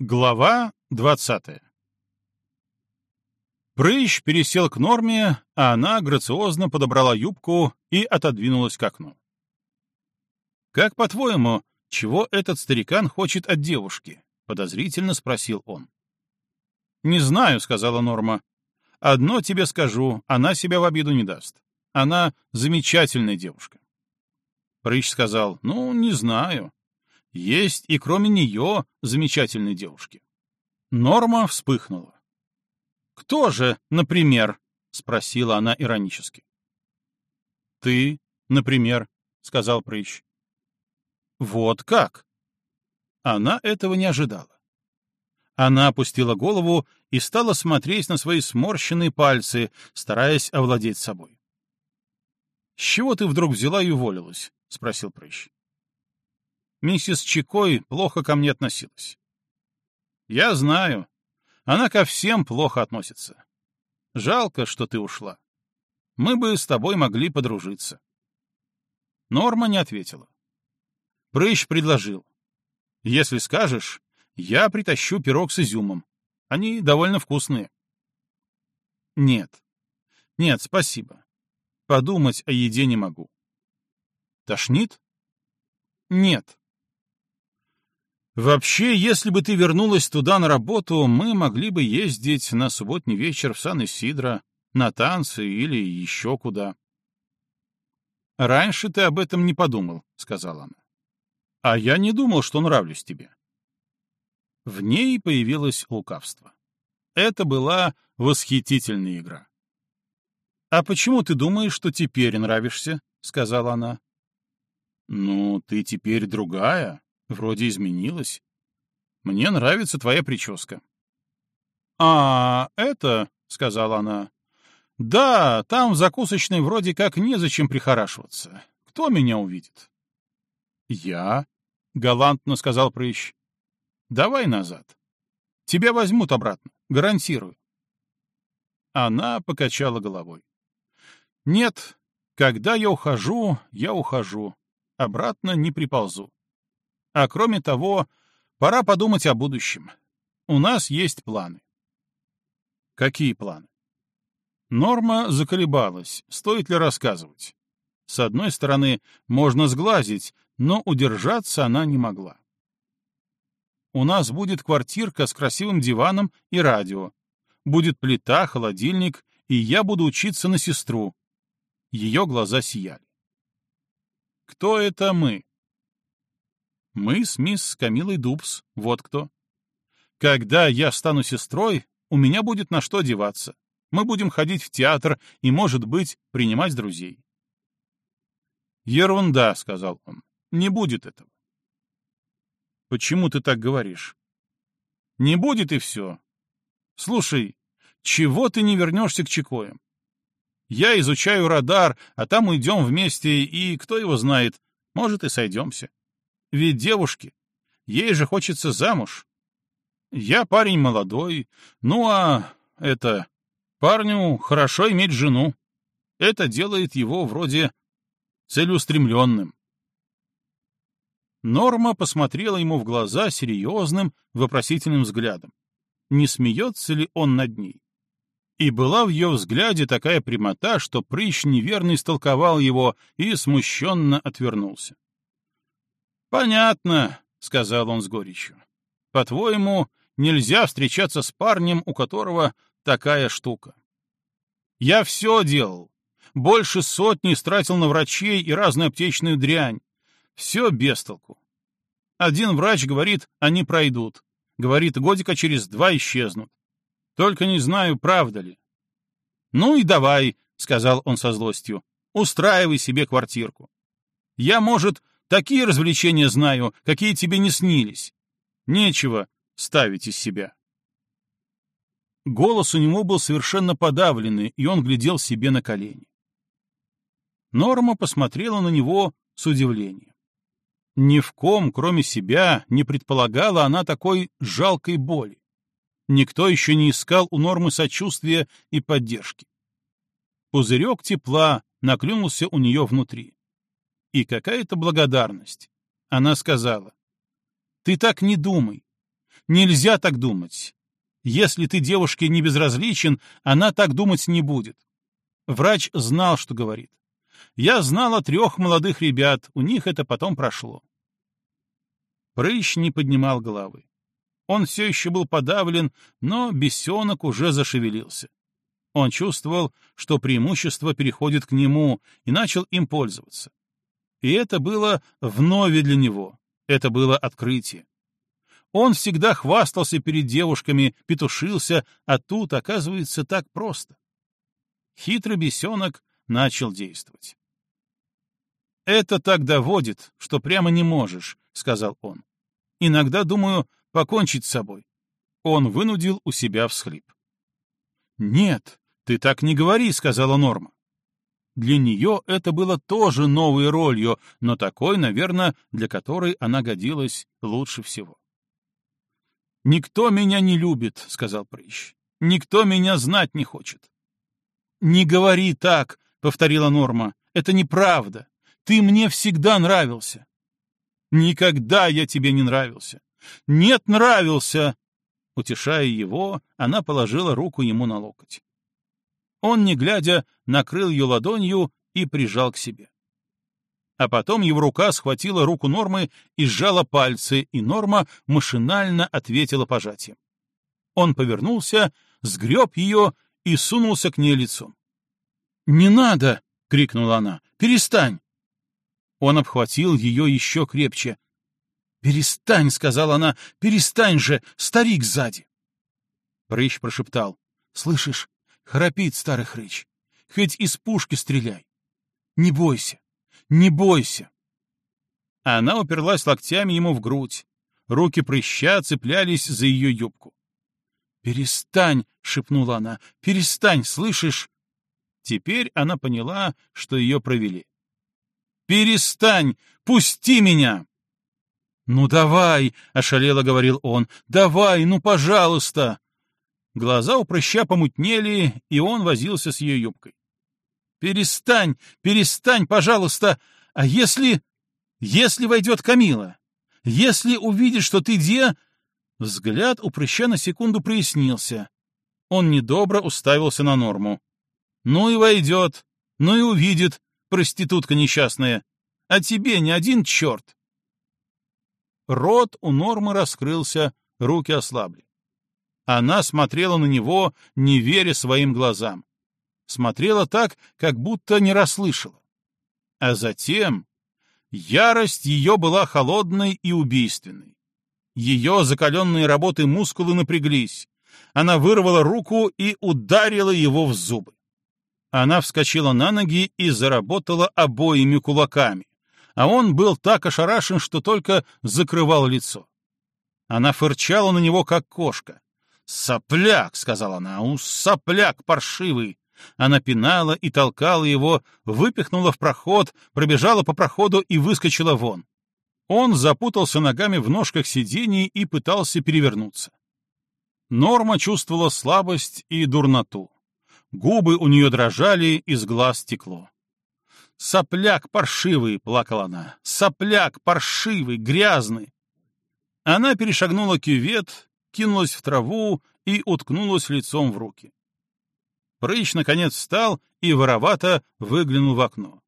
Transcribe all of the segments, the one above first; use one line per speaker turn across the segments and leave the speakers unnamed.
Глава двадцатая Прыщ пересел к норме, а она грациозно подобрала юбку и отодвинулась к окну. «Как, по-твоему, чего этот старикан хочет от девушки?» — подозрительно спросил он. «Не знаю», — сказала Норма. «Одно тебе скажу, она себя в обиду не даст. Она замечательная девушка». Прыщ сказал, «Ну, не знаю. Есть и кроме нее замечательные девушки». Норма вспыхнула. «Кто же, например?» — спросила она иронически. «Ты, например», — сказал Прыщ. «Вот как?» Она этого не ожидала. Она опустила голову и стала смотреть на свои сморщенные пальцы, стараясь овладеть собой. «С чего ты вдруг взяла и уволилась?» — спросил Прыщ. Миссис Чикой плохо ко мне относилась. «Я знаю. Она ко всем плохо относится. Жалко, что ты ушла. Мы бы с тобой могли подружиться». Норма не ответила. Прыщ предложил. «Если скажешь, я притащу пирог с изюмом. Они довольно вкусные». «Нет. Нет, спасибо. Подумать о еде не могу». «Тошнит?» «Нет. Вообще, если бы ты вернулась туда на работу, мы могли бы ездить на субботний вечер в Сан-Исидро, на танцы или еще куда. «Раньше ты об этом не подумал», — сказала она. «А я не думал, что нравлюсь тебе». В ней появилось лукавство. Это была восхитительная игра. «А почему ты думаешь, что теперь нравишься?» — сказала она. «Ну, ты теперь другая», Вроде изменилась. Мне нравится твоя прическа. — А, это, — сказала она. — Да, там в закусочной вроде как незачем прихорашиваться. Кто меня увидит? — Я, — галантно сказал прыщ. — Давай назад. Тебя возьмут обратно, гарантирую. Она покачала головой. — Нет, когда я ухожу, я ухожу. Обратно не приползу. А кроме того, пора подумать о будущем. У нас есть планы. Какие планы? Норма заколебалась, стоит ли рассказывать. С одной стороны, можно сглазить, но удержаться она не могла. У нас будет квартирка с красивым диваном и радио. Будет плита, холодильник, и я буду учиться на сестру. Ее глаза сияли. Кто это мы? Мы с мисс Камилой Дубс, вот кто. Когда я стану сестрой, у меня будет на что одеваться. Мы будем ходить в театр и, может быть, принимать друзей. «Ерунда», — сказал он. «Не будет этого». «Почему ты так говоришь?» «Не будет и все. Слушай, чего ты не вернешься к Чикоям? Я изучаю радар, а там уйдем вместе, и, кто его знает, может, и сойдемся. Ведь девушке, ей же хочется замуж. Я парень молодой, ну а это... Парню хорошо иметь жену. Это делает его вроде целеустремленным. Норма посмотрела ему в глаза серьезным, вопросительным взглядом. Не смеется ли он над ней? И была в ее взгляде такая прямота, что прыщ неверно истолковал его и смущенно отвернулся. «Понятно», — сказал он с горечью. «По-твоему, нельзя встречаться с парнем, у которого такая штука?» «Я все делал. Больше сотни стратил на врачей и разную аптечную дрянь. Все без толку. Один врач говорит, они пройдут. Говорит, годика через два исчезнут. Только не знаю, правда ли. «Ну и давай», — сказал он со злостью, — «устраивай себе квартирку. Я, может, Такие развлечения знаю, какие тебе не снились. Нечего ставить из себя. Голос у него был совершенно подавленный, и он глядел себе на колени. Норма посмотрела на него с удивлением. Ни в ком, кроме себя, не предполагала она такой жалкой боли. Никто еще не искал у Нормы сочувствия и поддержки. Пузырек тепла наклюнулся у нее внутри и какая-то благодарность. Она сказала, «Ты так не думай. Нельзя так думать. Если ты девушке не безразличен, она так думать не будет. Врач знал, что говорит. Я знала трех молодых ребят, у них это потом прошло. Прыщ не поднимал головы. Он все еще был подавлен, но бесенок уже зашевелился. Он чувствовал, что преимущество переходит к нему, и начал им пользоваться. И это было вновь для него, это было открытие. Он всегда хвастался перед девушками, петушился, а тут, оказывается, так просто. Хитрый бесенок начал действовать. «Это так доводит, что прямо не можешь», — сказал он. «Иногда, думаю, покончить с собой». Он вынудил у себя всхлип. «Нет, ты так не говори», — сказала Норма. Для нее это было тоже новой ролью, но такой, наверное, для которой она годилась лучше всего. «Никто меня не любит», — сказал Прыщ. «Никто меня знать не хочет». «Не говори так», — повторила Норма. «Это неправда. Ты мне всегда нравился». «Никогда я тебе не нравился». «Нет, нравился!» Утешая его, она положила руку ему на локоть. Он, не глядя, накрыл ее ладонью и прижал к себе. А потом его рука схватила руку Нормы и сжала пальцы, и Норма машинально ответила пожатием. Он повернулся, сгреб ее и сунулся к ней лицом. «Не надо!» — крикнула она. «Перестань!» Он обхватил ее еще крепче. «Перестань!» — сказала она. «Перестань же! Старик сзади!» Прыщ прошептал. «Слышишь, храпит старый хрыч. Хоть из пушки стреляй. Не бойся, не бойся!» Она уперлась локтями ему в грудь. Руки прыща цеплялись за ее юбку. «Перестань!» — шепнула она. «Перестань, слышишь?» Теперь она поняла, что ее провели. «Перестань! Пусти меня!» «Ну давай!» — ошалело говорил он. «Давай, ну пожалуйста!» Глаза у прыща помутнели, и он возился с ее юбкой. «Перестань, перестань, пожалуйста! А если... если войдет Камила? Если увидит, что ты де...» Взгляд у прыща на секунду прояснился. Он недобро уставился на норму. «Ну и войдет, ну и увидит, проститутка несчастная. А тебе ни один черт!» Рот у Нормы раскрылся, руки ослабли. Она смотрела на него, не веря своим глазам. Смотрела так, как будто не расслышала. А затем ярость ее была холодной и убийственной. Ее закаленные работы мускулы напряглись. Она вырвала руку и ударила его в зубы. Она вскочила на ноги и заработала обоими кулаками а он был так ошарашен, что только закрывал лицо. Она фырчала на него, как кошка. «Сопляк!» — сказала она. «У, сопляк паршивый!» Она пинала и толкала его, выпихнула в проход, пробежала по проходу и выскочила вон. Он запутался ногами в ножках сидений и пытался перевернуться. Норма чувствовала слабость и дурноту. Губы у нее дрожали, из глаз текло. «Сопляк паршивый!» — плакала она. «Сопляк паршивый, грязный!» Она перешагнула кювет, кинулась в траву и уткнулась лицом в руки. Прыщ, наконец, встал и воровато выглянул в окно.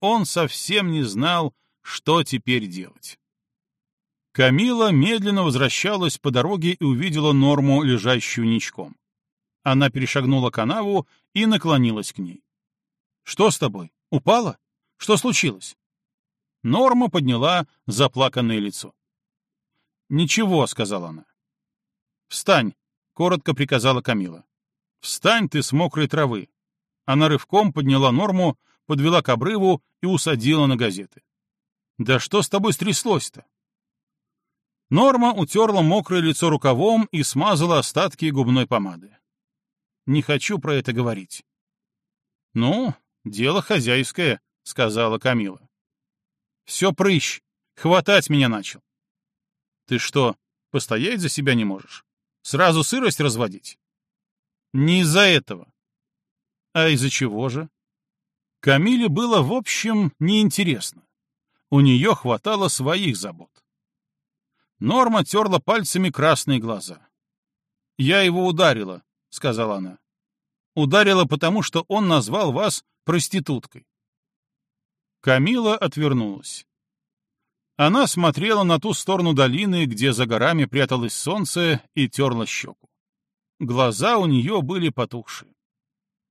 Он совсем не знал, что теперь делать. Камила медленно возвращалась по дороге и увидела Норму, лежащую ничком. Она перешагнула канаву и наклонилась к ней. «Что с тобой?» Упала? Что случилось? Норма подняла заплаканное лицо. «Ничего», — сказала она. «Встань», — коротко приказала Камила. «Встань ты с мокрой травы». Она рывком подняла Норму, подвела к обрыву и усадила на газеты. «Да что с тобой стряслось-то?» Норма утерла мокрое лицо рукавом и смазала остатки губной помады. «Не хочу про это говорить». «Ну, «Дело хозяйское», — сказала Камила. «Все прыщ, хватать меня начал». «Ты что, постоять за себя не можешь? Сразу сырость разводить?» «Не из-за этого». «А из-за чего же?» Камиле было, в общем, неинтересно. У нее хватало своих забот. Норма терла пальцами красные глаза. «Я его ударила», — сказала она. «Ударила, потому что он назвал вас проституткой». Камила отвернулась. Она смотрела на ту сторону долины, где за горами пряталось солнце, и терла щеку. Глаза у нее были потухшие.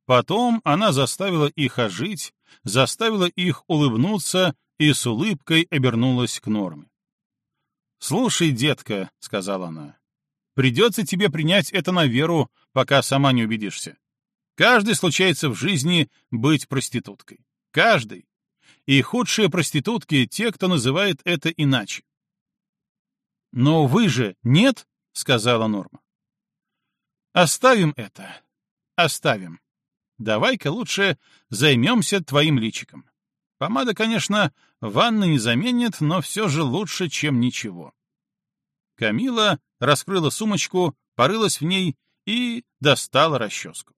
Потом она заставила их ожить, заставила их улыбнуться и с улыбкой обернулась к Норме. «Слушай, детка», — сказала она, — «придется тебе принять это на веру, пока сама не убедишься. Каждый случается в жизни быть проституткой. Каждый. И худшие проститутки — те, кто называет это иначе. «Но вы же нет?» — сказала Норма. «Оставим это. Оставим. Давай-ка лучше займемся твоим личиком. Помада, конечно, ванны не заменит, но все же лучше, чем ничего». Камила раскрыла сумочку, порылась в ней и достала расческу.